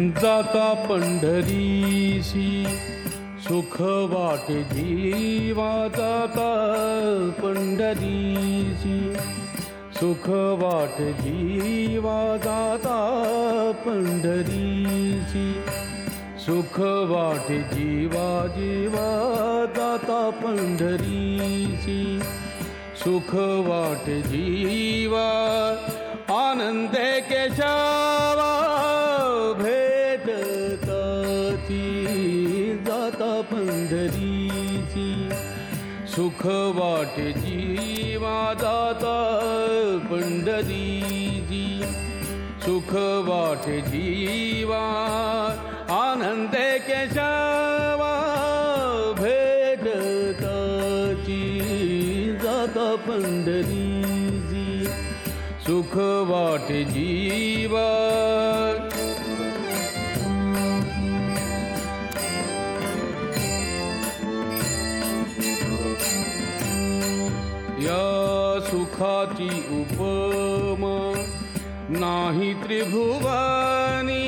जाता पंढरीशी. सुख वाटे जीवा जाता पंढरीशी. सुख वाटे जीवा जाता पंढरीशी. सुख वाटे जीवा जीवा जाता पंढरीशी. सुख वाटे जीवा आनंदे केशवा सुख वाटे जीवा दाता पंढरीची सुख वाटे जीवा आनंदे केशवा भेटताची जाता पंढरीची सुख वाटे सुखाची उपमा नाही त्रिभुवानी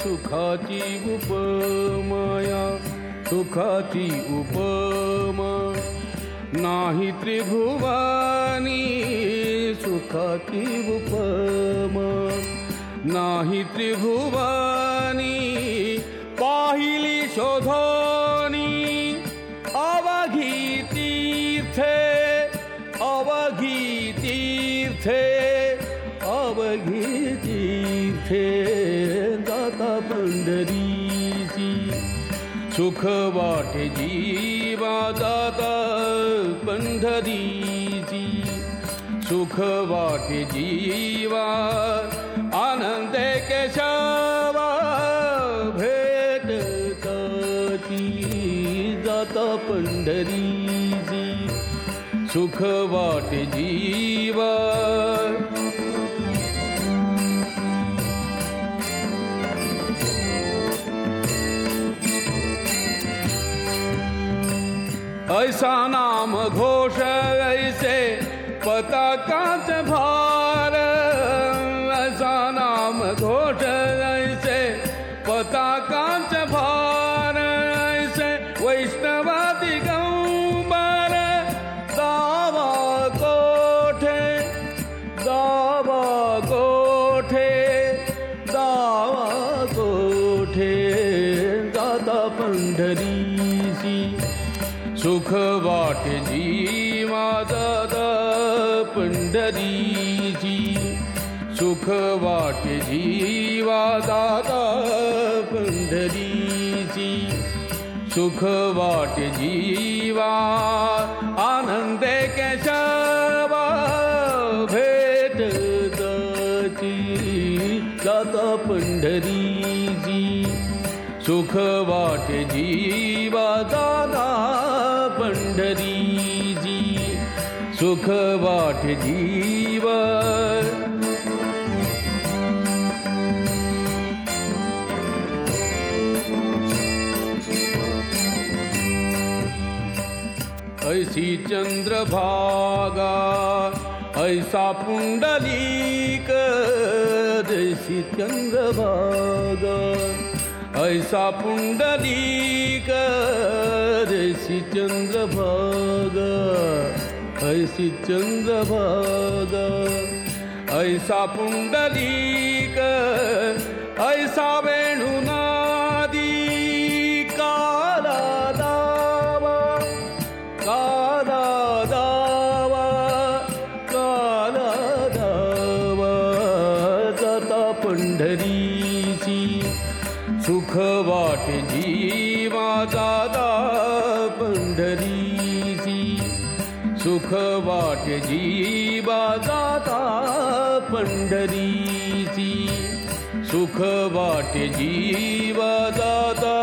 सुखाची उपमाया सुखाची उपमा नाही त्रिभुवानी सुखाची उपमा नाही त्रिभुवानी तीर्थे दाता पंढरीची. सुख वाटे जीवा दाता पंढरीची. सुख वाटे जीवा आनंद केशवा भेटताची जाता पंढरीची. सुख वाटे ऐसा नाम घोष ऐसे पता कांच भाव सुख वाटे जीवा दादा पंढरीची सुख वाटे जीवा दादा पंढरीची सुख वाटे जीवा केशवा भेट दाता पंढरीची सुख वाटे जीवा दादा सुख वाटे जीवा ऐसी चंद्रभागा ऐसा पुंडलीक जैसी चंद्रभागा ऐसा पुंडलीक जैसी चंद्रभागा ऐसी चंद्रभागा। ऐसा पुंडलीक ऐसा वेणुनादी काला दावा काला दावा काला दावा जाता पंढरीची सुख वाटे जीवा दादा पंढरीची सुख जीवा दादा पंढरीची सुख वाटे जीवा दादा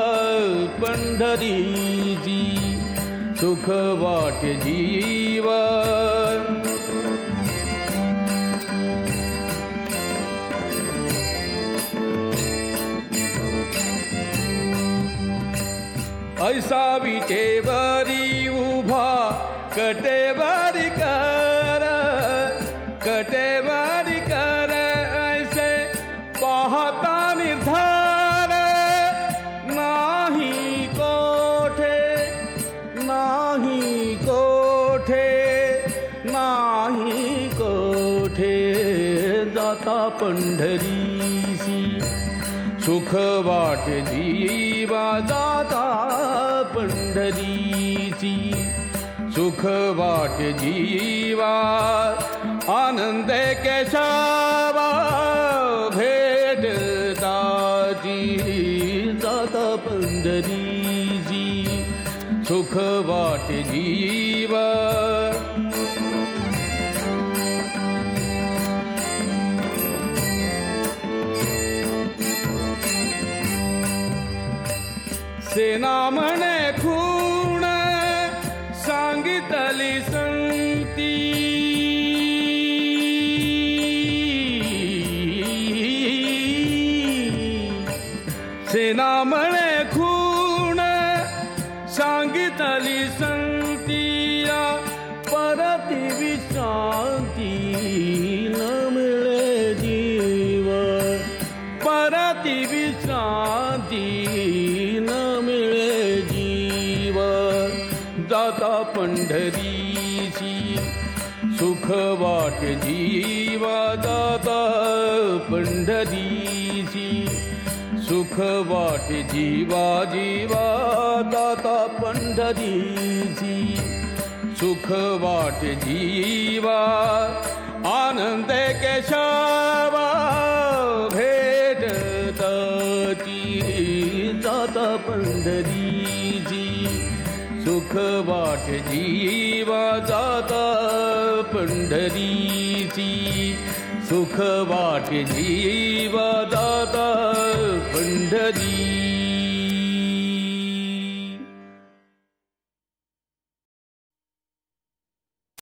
पंढरीची सुख वाटे जीवा ऐसा बीते बरी उभा, कटे बारी कर, कटे बारी कर, ऐसे पहाता निर्धार। नाही कोठे नाही कोठे नाही कोठे जाता पंढरीसी सुख वाट जीवा जाता पंढरीची सुख वाट जीवा आनंद केशवा भेटताची जाता पंढरीची सुख वाट जीवा सेना म्हणे खूण सांगितली संती सेना म्हणे खूण सांगितली संतिया परती विश्रांती न मिळे जीव परती विश्रांती जाता पंढरीची सुख जीवा जाता पंढरीची सुख वाट जीवा जीवा दाता पंढरीची सुख वाट जीवा आनंद केशवा सुख वाट जीवा जाता पंढरीची. सुख वाट जीवा दाता पंढरी